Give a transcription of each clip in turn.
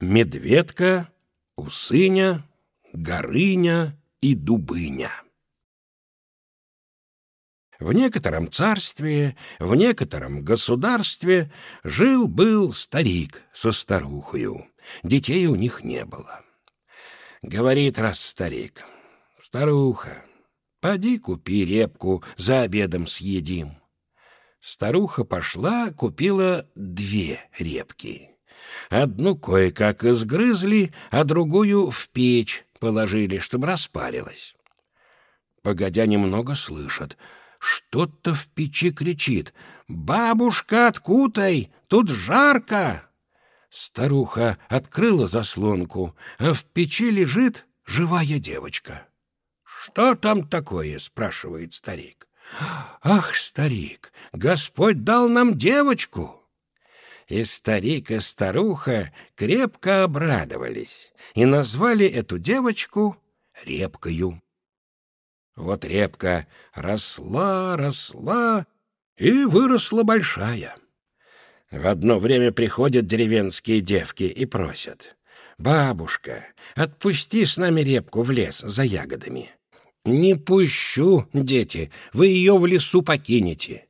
Медведка, Усыня, Горыня и Дубыня. В некотором царстве, в некотором государстве жил-был старик со старухою. Детей у них не было. Говорит раз старик, «Старуха, поди купи репку, за обедом съедим». Старуха пошла, купила две репки. Одну кое-как изгрызли, а другую в печь положили, чтобы распарилась. Погодя немного слышат, что-то в печи кричит. «Бабушка, откутай! Тут жарко!» Старуха открыла заслонку, а в печи лежит живая девочка. «Что там такое?» — спрашивает старик. «Ах, старик, Господь дал нам девочку!» И старик, и старуха крепко обрадовались и назвали эту девочку Репкою. Вот репка росла, росла и выросла большая. В одно время приходят деревенские девки и просят. «Бабушка, отпусти с нами репку в лес за ягодами». «Не пущу, дети, вы ее в лесу покинете».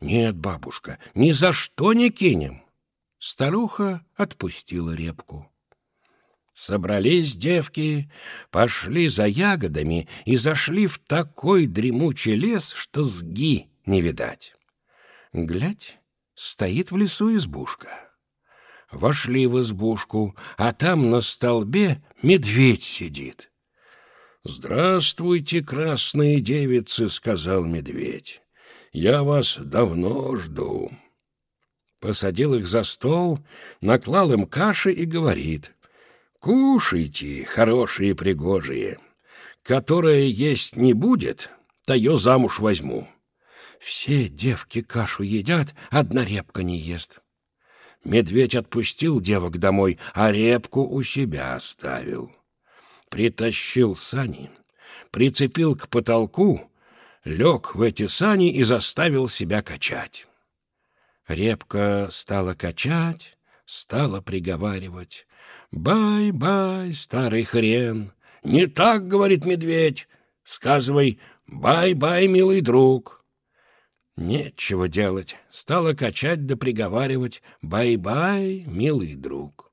«Нет, бабушка, ни за что не кинем». Старуха отпустила репку. Собрались девки, пошли за ягодами и зашли в такой дремучий лес, что сги не видать. Глядь, стоит в лесу избушка. Вошли в избушку, а там на столбе медведь сидит. «Здравствуйте, красные девицы», — сказал медведь. «Я вас давно жду». Посадил их за стол, наклал им каши и говорит. «Кушайте, хорошие пригожие. Которая есть не будет, то ее замуж возьму». Все девки кашу едят, одна репка не ест. Медведь отпустил девок домой, а репку у себя оставил притащил сани, прицепил к потолку, лег в эти сани и заставил себя качать. Репка стала качать, стала приговаривать. «Бай-бай, старый хрен!» «Не так, — говорит медведь, — сказывай, бай-бай, милый друг!» Нечего делать, стала качать да приговаривать «бай-бай, милый друг!»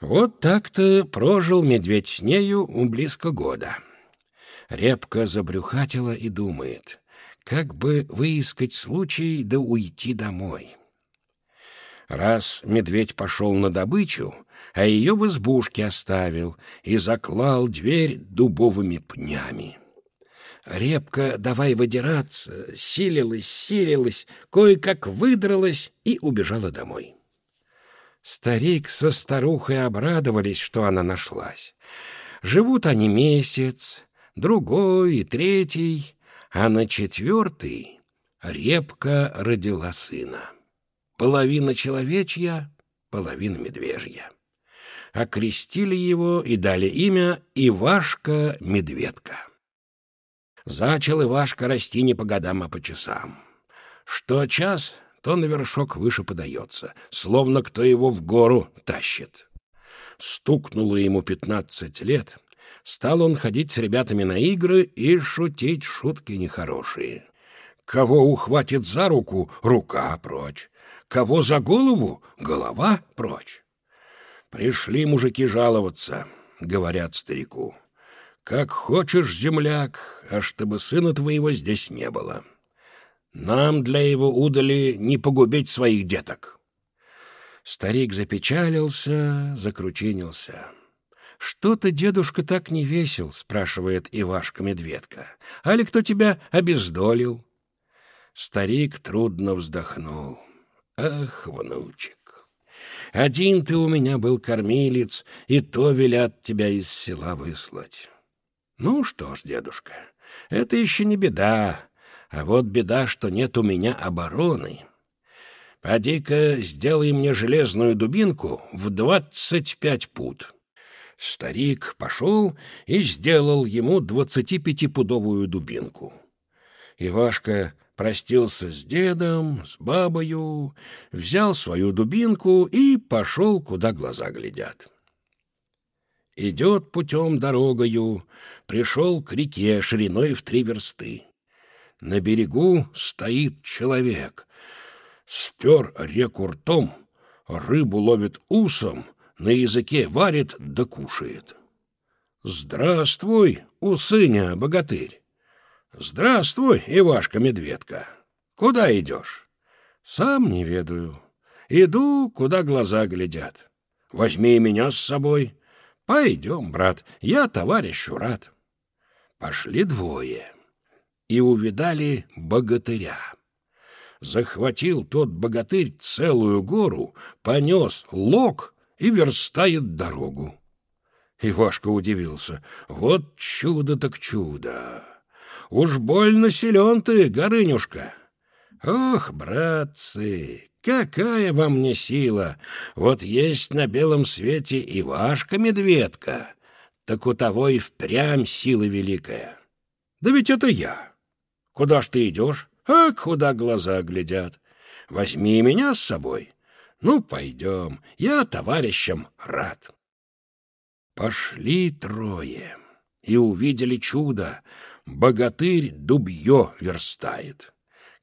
Вот так-то прожил медведь с нею близко года. Репка забрюхатила и думает, как бы выискать случай да уйти домой. Раз медведь пошел на добычу, а ее в избушке оставил и заклал дверь дубовыми пнями. Репка давай выдираться, силилась, силилась, кое-как выдралась и убежала домой. Старик со старухой обрадовались, что она нашлась. Живут они месяц, другой и третий, а на четвертый репка родила сына. Половина человечья, половина медвежья. Окрестили его и дали имя Ивашка-медведка. Зачал Ивашка расти не по годам, а по часам. Что час то на вершок выше подается, словно кто его в гору тащит. Стукнуло ему пятнадцать лет, стал он ходить с ребятами на игры и шутить шутки нехорошие. Кого ухватит за руку — рука прочь, кого за голову — голова прочь. Пришли мужики жаловаться, говорят старику. Как хочешь, земляк, а чтобы сына твоего здесь не было. Нам для его удали не погубить своих деток. Старик запечалился, закручинился. «Что ты, дедушка, так не весел?» — спрашивает Ивашка-медведка. «Али кто тебя обездолил?» Старик трудно вздохнул. «Ах, внучек, один ты у меня был кормилец, и то велят тебя из села выслать». «Ну что ж, дедушка, это еще не беда. А вот беда, что нет у меня обороны. Поди-ка сделай мне железную дубинку в двадцать пять пут». Старик пошел и сделал ему двадцатипятипудовую дубинку. Ивашка простился с дедом, с бабою, взял свою дубинку и пошел, куда глаза глядят. Идет путем дорогою, пришел к реке шириной в три версты. На берегу стоит человек. Спер реку ртом, рыбу ловит усом, на языке варит да кушает. «Здравствуй, усыня, богатырь!» «Здравствуй, Ивашка-медведка! Куда идешь?» «Сам не ведаю. Иду, куда глаза глядят. Возьми меня с собой. Пойдем, брат, я товарищу рад». Пошли двое и увидали богатыря. Захватил тот богатырь целую гору, понес лог и верстает дорогу. Ивашка удивился. «Вот чудо так чудо! Уж больно силен ты, Горынюшка!» «Ох, братцы, какая во мне сила! Вот есть на белом свете Ивашка-медведка, так у того и впрямь сила великая. Да ведь это я!» Куда ж ты идешь? А куда глаза глядят? Возьми меня с собой. Ну, пойдем, я товарищам рад. Пошли трое и увидели чудо. Богатырь дубье верстает.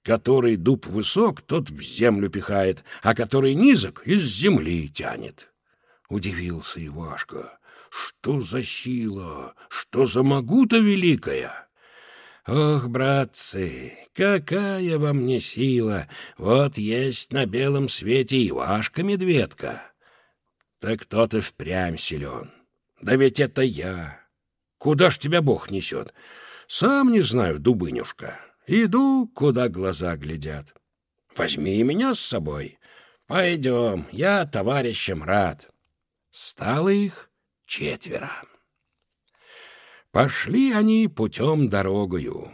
Который дуб высок, тот в землю пихает, а который низок, из земли тянет. Удивился Ивашка. Что за сила, что за могута великая? Ох, братцы, какая во мне сила! Вот есть на белом свете Ивашка-медведка. Так кто ты впрямь силен. Да ведь это я. Куда ж тебя Бог несет? Сам не знаю, дубынюшка. Иду, куда глаза глядят. Возьми меня с собой. Пойдем, я товарищам рад. Стало их четверо. Пошли они путем дорогою.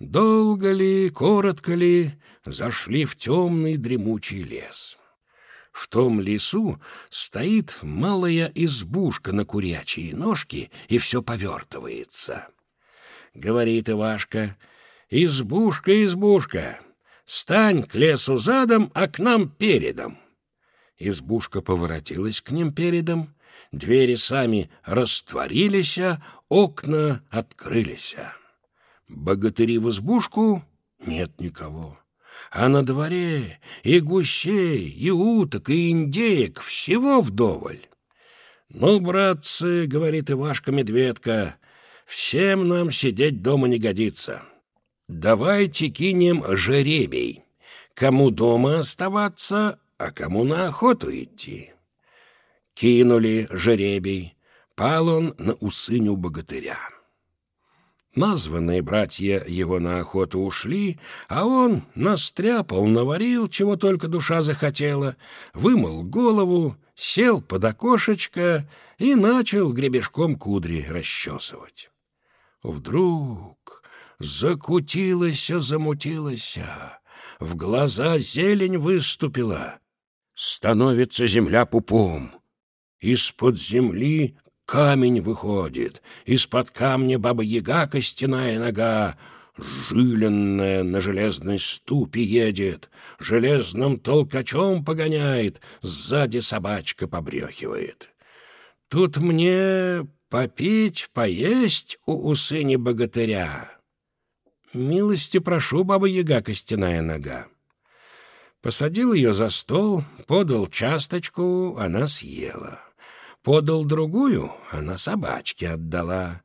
Долго ли, коротко ли, зашли в темный дремучий лес. В том лесу стоит малая избушка на курячие ножки, и все повертывается. Говорит Ивашка, «Избушка, избушка, стань к лесу задом, а к нам передом». Избушка поворотилась к ним передом, двери сами растворились, окна открылись. Богатыри в избушку нет никого. А на дворе и гусей, и уток, и индеек всего вдоволь. «Ну, братцы, — говорит Ивашка-медведка, — всем нам сидеть дома не годится. Давайте кинем жеребий. Кому дома оставаться, а кому на охоту идти?» Кинули жеребий. Пал он на усыню богатыря. Названные братья его на охоту ушли, а он настряпал, наварил, чего только душа захотела, вымыл голову, сел под окошечко и начал гребешком кудри расчесывать. Вдруг закутилась, замутилась, в глаза зелень выступила. Становится земля пупом. Из-под земли камень выходит, из-под камня баба-яга костяная нога, жиленная на железной ступе едет, железным толкачом погоняет, сзади собачка побрехивает. Тут мне попить, поесть у усыни богатыря. Милости прошу, баба-яга костяная нога. Посадил ее за стол, подал часточку, она съела подал другую, она собачке отдала.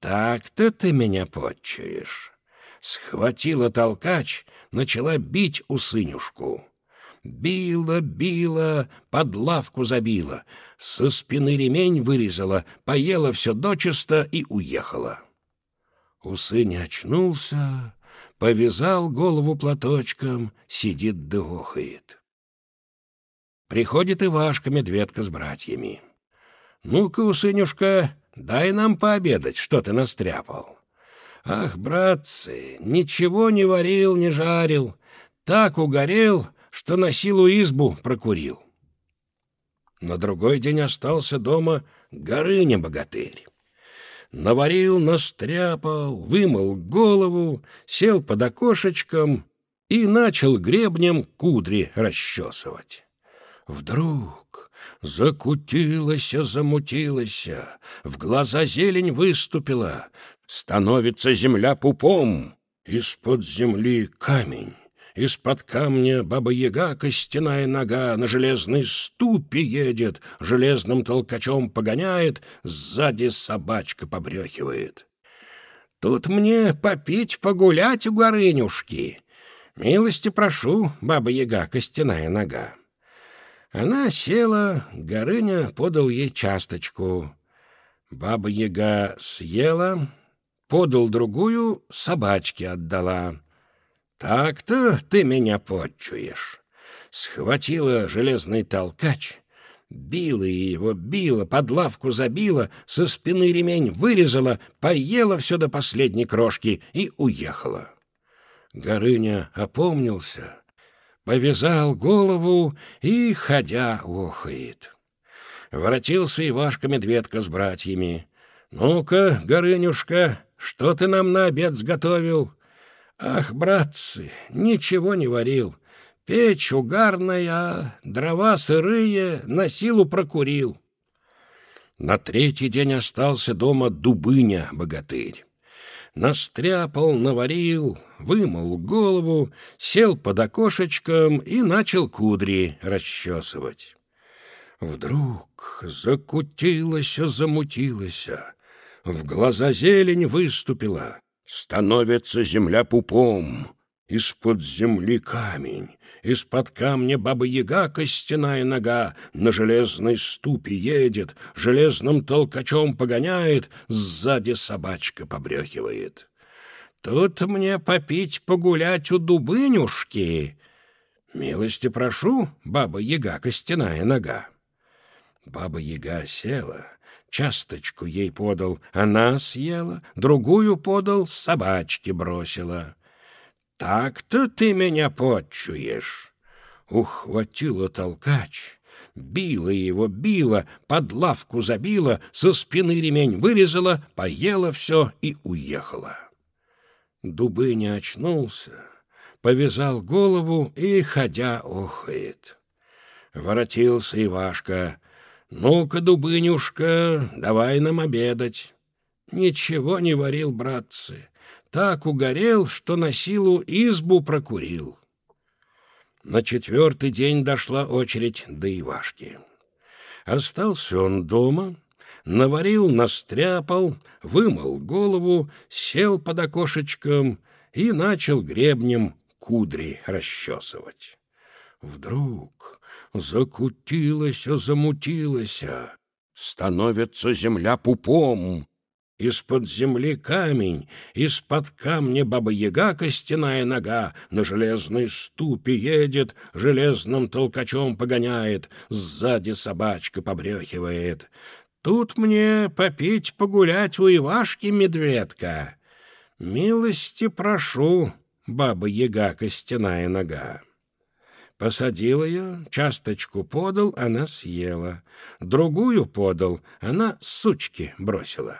Так-то ты меня подчуешь. Схватила толкач, начала бить усынюшку. Била, била, под лавку забила, со спины ремень вырезала, поела все дочисто и уехала. Усынь очнулся, повязал голову платочком, сидит да. Приходит Ивашка-медведка с братьями. «Ну-ка, усынюшка, дай нам пообедать, что ты настряпал». «Ах, братцы, ничего не варил, не жарил, так угорел, что на силу избу прокурил». На другой день остался дома Горыня-богатырь. Наварил, настряпал, вымыл голову, сел под окошечком и начал гребнем кудри расчесывать. Вдруг закутилась, замутилась, в глаза зелень выступила, становится земля пупом, из-под земли камень. Из-под камня баба-яга, костяная нога, на железной ступе едет, железным толкачом погоняет, сзади собачка побрехивает. Тут мне попить, погулять у горынюшки. Милости прошу, баба-яга, костяная нога. Она села, Горыня подал ей часточку. Баба-яга съела, подал другую, собачке отдала. «Так-то ты меня подчуешь!» Схватила железный толкач, била его, била, под лавку забила, со спины ремень вырезала, поела все до последней крошки и уехала. Горыня опомнился, повязал голову и, ходя, охает. Воротился Ивашка-медведка с братьями. «Ну-ка, Горынюшка, что ты нам на обед сготовил?» Ах, братцы, ничего не варил. Печь угарная, дрова сырые, на силу прокурил. На третий день остался дома Дубыня, богатырь. Настряпал, наварил, вымыл голову, сел под окошечком и начал кудри расчесывать. Вдруг закутилась, замутилась, в глаза зелень выступила. Становится земля пупом, из-под земли камень, из-под камня баба-яга костяная нога на железной ступе едет, железным толкачом погоняет, сзади собачка побрехивает. Тут мне попить, погулять у дубынюшки. Милости прошу, баба-яга костяная нога. Баба-яга села, Часточку ей подал, она съела, другую подал, собачке бросила. Так-то ты меня подчуешь. Ухватила толкач, била его, била, под лавку забила, со спины ремень вырезала, поела все и уехала. Дубыня очнулся, повязал голову и, ходя, охает. Воротился Ивашка, «Ну-ка, Дубынюшка, давай нам обедать». Ничего не варил, братцы. Так угорел, что на силу избу прокурил. На четвертый день дошла очередь до Ивашки. Остался он дома, наварил, настряпал, вымыл голову, сел под окошечком и начал гребнем кудри расчесывать. Вдруг закутилась, замутилась, становится земля пупом. Из-под земли камень, из-под камня баба-яга костяная нога на железной ступе едет, железным толкачом погоняет, сзади собачка побрехивает. Тут мне попить, погулять у Ивашки медведка. Милости прошу, баба-яга костяная нога. Посадил ее, часточку подал, она съела. Другую подал, она сучки бросила.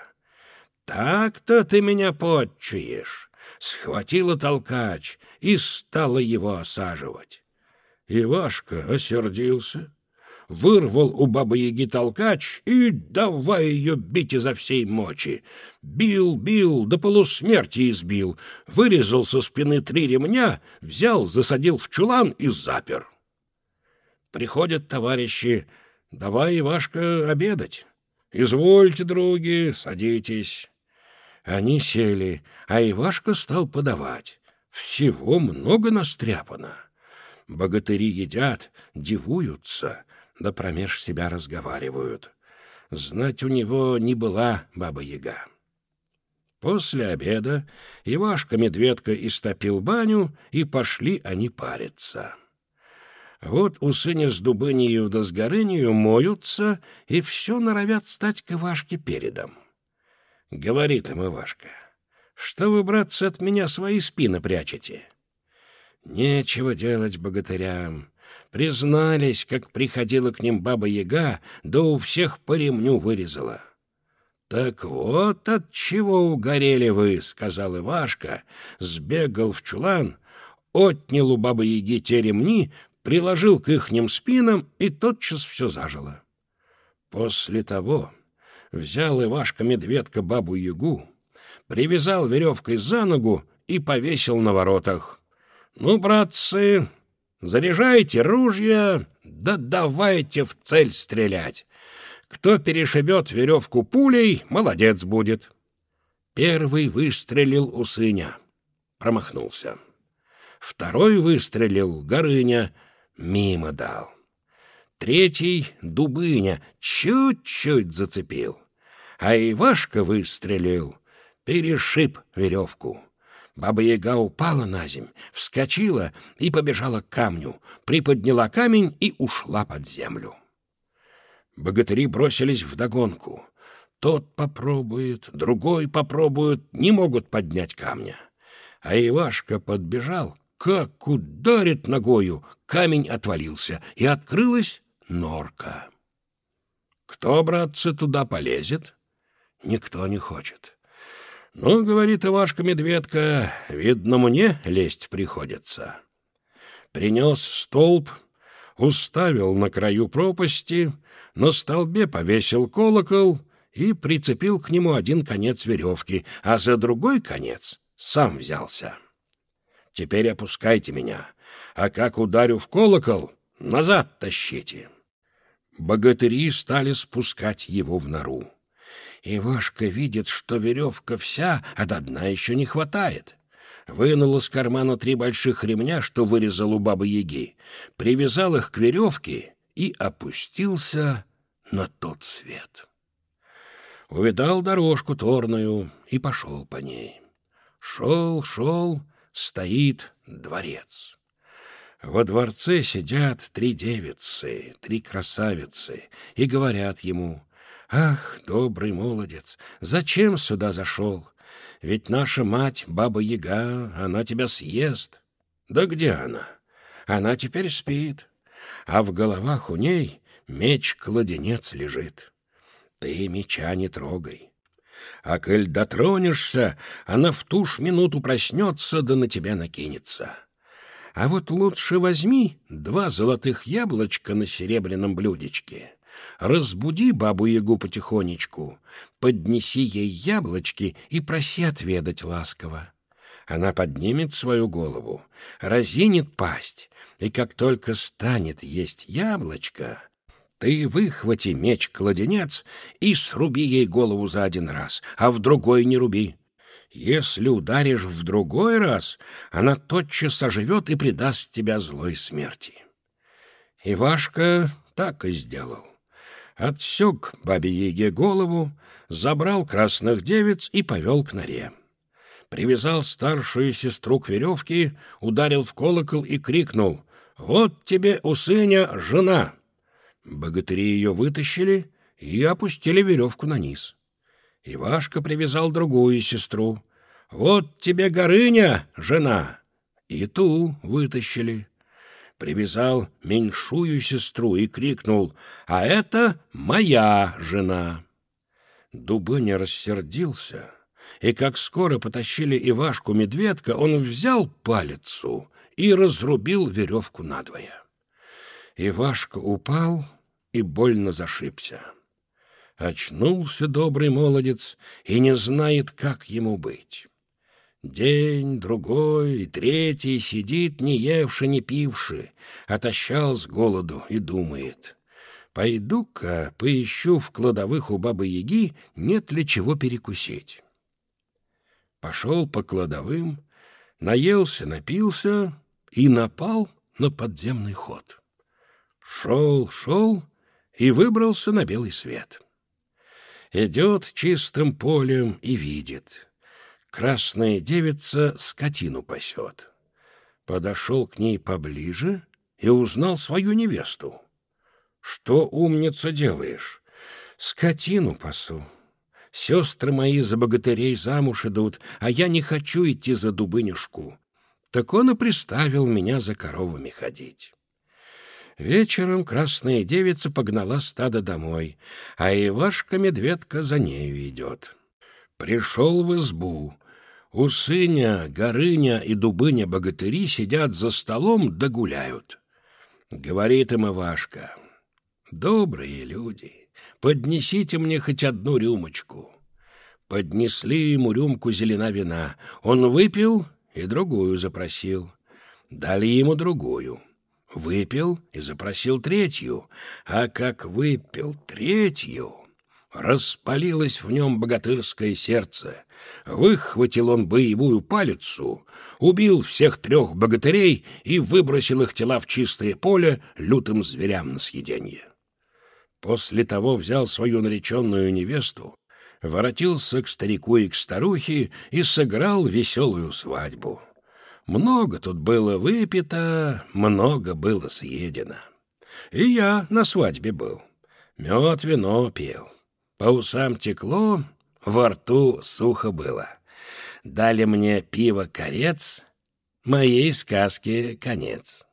«Так-то ты меня подчуешь!» Схватила толкач и стала его осаживать. Ивашка осердился, вырвал у бабы-яги толкач и давай ее бить изо всей мочи. Бил, бил, до полусмерти избил, вырезал со спины три ремня, взял, засадил в чулан и запер. Приходят товарищи, давай, Ивашка, обедать. Извольте, други, садитесь. Они сели, а Ивашка стал подавать. Всего много настряпано. Богатыри едят, дивуются, да промеж себя разговаривают. Знать у него не была баба-яга. После обеда Ивашка-медведка истопил баню, и пошли они париться. Вот у сыня с дубынью да с горынью моются, и все норовят стать к Ивашке передом. Говорит им Ивашка, что вы, братцы, от меня свои спины прячете? Нечего делать богатырям признались, как приходила к ним баба-яга, да у всех по ремню вырезала. «Так вот от чего угорели вы», — сказал Ивашка, сбегал в чулан, отнял у бабы-яги те ремни, приложил к ихним спинам, и тотчас все зажило. После того взял Ивашка-медведка бабу-ягу, привязал веревкой за ногу и повесил на воротах. «Ну, братцы, заряжайте ружья, да давайте в цель стрелять. Кто перешибет веревку пулей, молодец будет». Первый выстрелил у сыня. Промахнулся. Второй выстрелил Горыня. Мимо дал. Третий — Дубыня. Чуть-чуть зацепил. А Ивашка выстрелил. Перешиб веревку. Баба-яга упала на земь, вскочила и побежала к камню, приподняла камень и ушла под землю. Богатыри бросились вдогонку. Тот попробует, другой попробует, не могут поднять камня. А Ивашка подбежал, как ударит ногою, камень отвалился, и открылась норка. Кто, братцы, туда полезет? Никто не хочет. Ну, говорит Ивашка-медведка, видно, мне лезть приходится. Принес столб, уставил на краю пропасти, на столбе повесил колокол — и прицепил к нему один конец веревки, а за другой конец сам взялся. «Теперь опускайте меня, а как ударю в колокол, назад тащите». Богатыри стали спускать его в нору. Ивашка видит, что веревка вся, а до дна еще не хватает. Вынул из кармана три больших ремня, что вырезал у бабы-яги, привязал их к веревке и опустился на тот свет увидал дорожку торную и пошел по ней. Шел, шел, стоит дворец. Во дворце сидят три девицы, три красавицы, и говорят ему, «Ах, добрый молодец, зачем сюда зашел? Ведь наша мать, баба-яга, она тебя съест». «Да где она?» «Она теперь спит, а в головах у ней меч-кладенец лежит». Ты меча не трогай. А коль дотронешься, она в ту ж минуту проснется, да на тебя накинется. А вот лучше возьми два золотых яблочка на серебряном блюдечке. Разбуди бабу-ягу потихонечку, поднеси ей яблочки и проси отведать ласково. Она поднимет свою голову, разинет пасть, и как только станет есть яблочко, ты выхвати меч-кладенец и сруби ей голову за один раз, а в другой не руби. Если ударишь в другой раз, она тотчас оживет и предаст тебя злой смерти. Ивашка так и сделал. Отсек бабе-яге голову, забрал красных девиц и повел к норе. Привязал старшую сестру к веревке, ударил в колокол и крикнул «Вот тебе, у сыня, жена!» Богатыри ее вытащили и опустили веревку на низ. Ивашка привязал другую сестру. «Вот тебе Горыня, жена!» И ту вытащили. Привязал меньшую сестру и крикнул «А это моя жена!» Дубыня рассердился, и как скоро потащили Ивашку-медведка, он взял палицу и разрубил веревку надвое. Ивашка упал и больно зашибся. Очнулся добрый молодец и не знает, как ему быть. День, другой и третий сидит, не евши, не пивши, отощал с голоду и думает. Пойду-ка поищу в кладовых у бабы-яги, нет ли чего перекусить. Пошел по кладовым, наелся, напился и напал на подземный ход. Шел, шел и выбрался на белый свет. Идет чистым полем и видит. Красная девица скотину пасет. Подошел к ней поближе и узнал свою невесту. «Что, умница, делаешь?» «Скотину пасу. Сестры мои за богатырей замуж идут, а я не хочу идти за дубынюшку. Так он и приставил меня за коровами ходить». Вечером красная девица погнала стадо домой, а Ивашка-медведка за нею идет. Пришел в избу. У сыня, горыня и дубыня-богатыри сидят за столом да гуляют. Говорит им Ивашка, «Добрые люди, поднесите мне хоть одну рюмочку». Поднесли ему рюмку зелена вина. Он выпил и другую запросил. Дали ему другую. Выпил и запросил третью. А как выпил третью, распалилось в нем богатырское сердце. Выхватил он боевую палицу, убил всех трех богатырей и выбросил их тела в чистое поле лютым зверям на съеденье. После того взял свою нареченную невесту, воротился к старику и к старухе и сыграл веселую свадьбу. Много тут было выпито, много было съедено. И я на свадьбе был. Мед, вино пил. По усам текло, во рту сухо было. Дали мне пиво корец, моей сказке конец.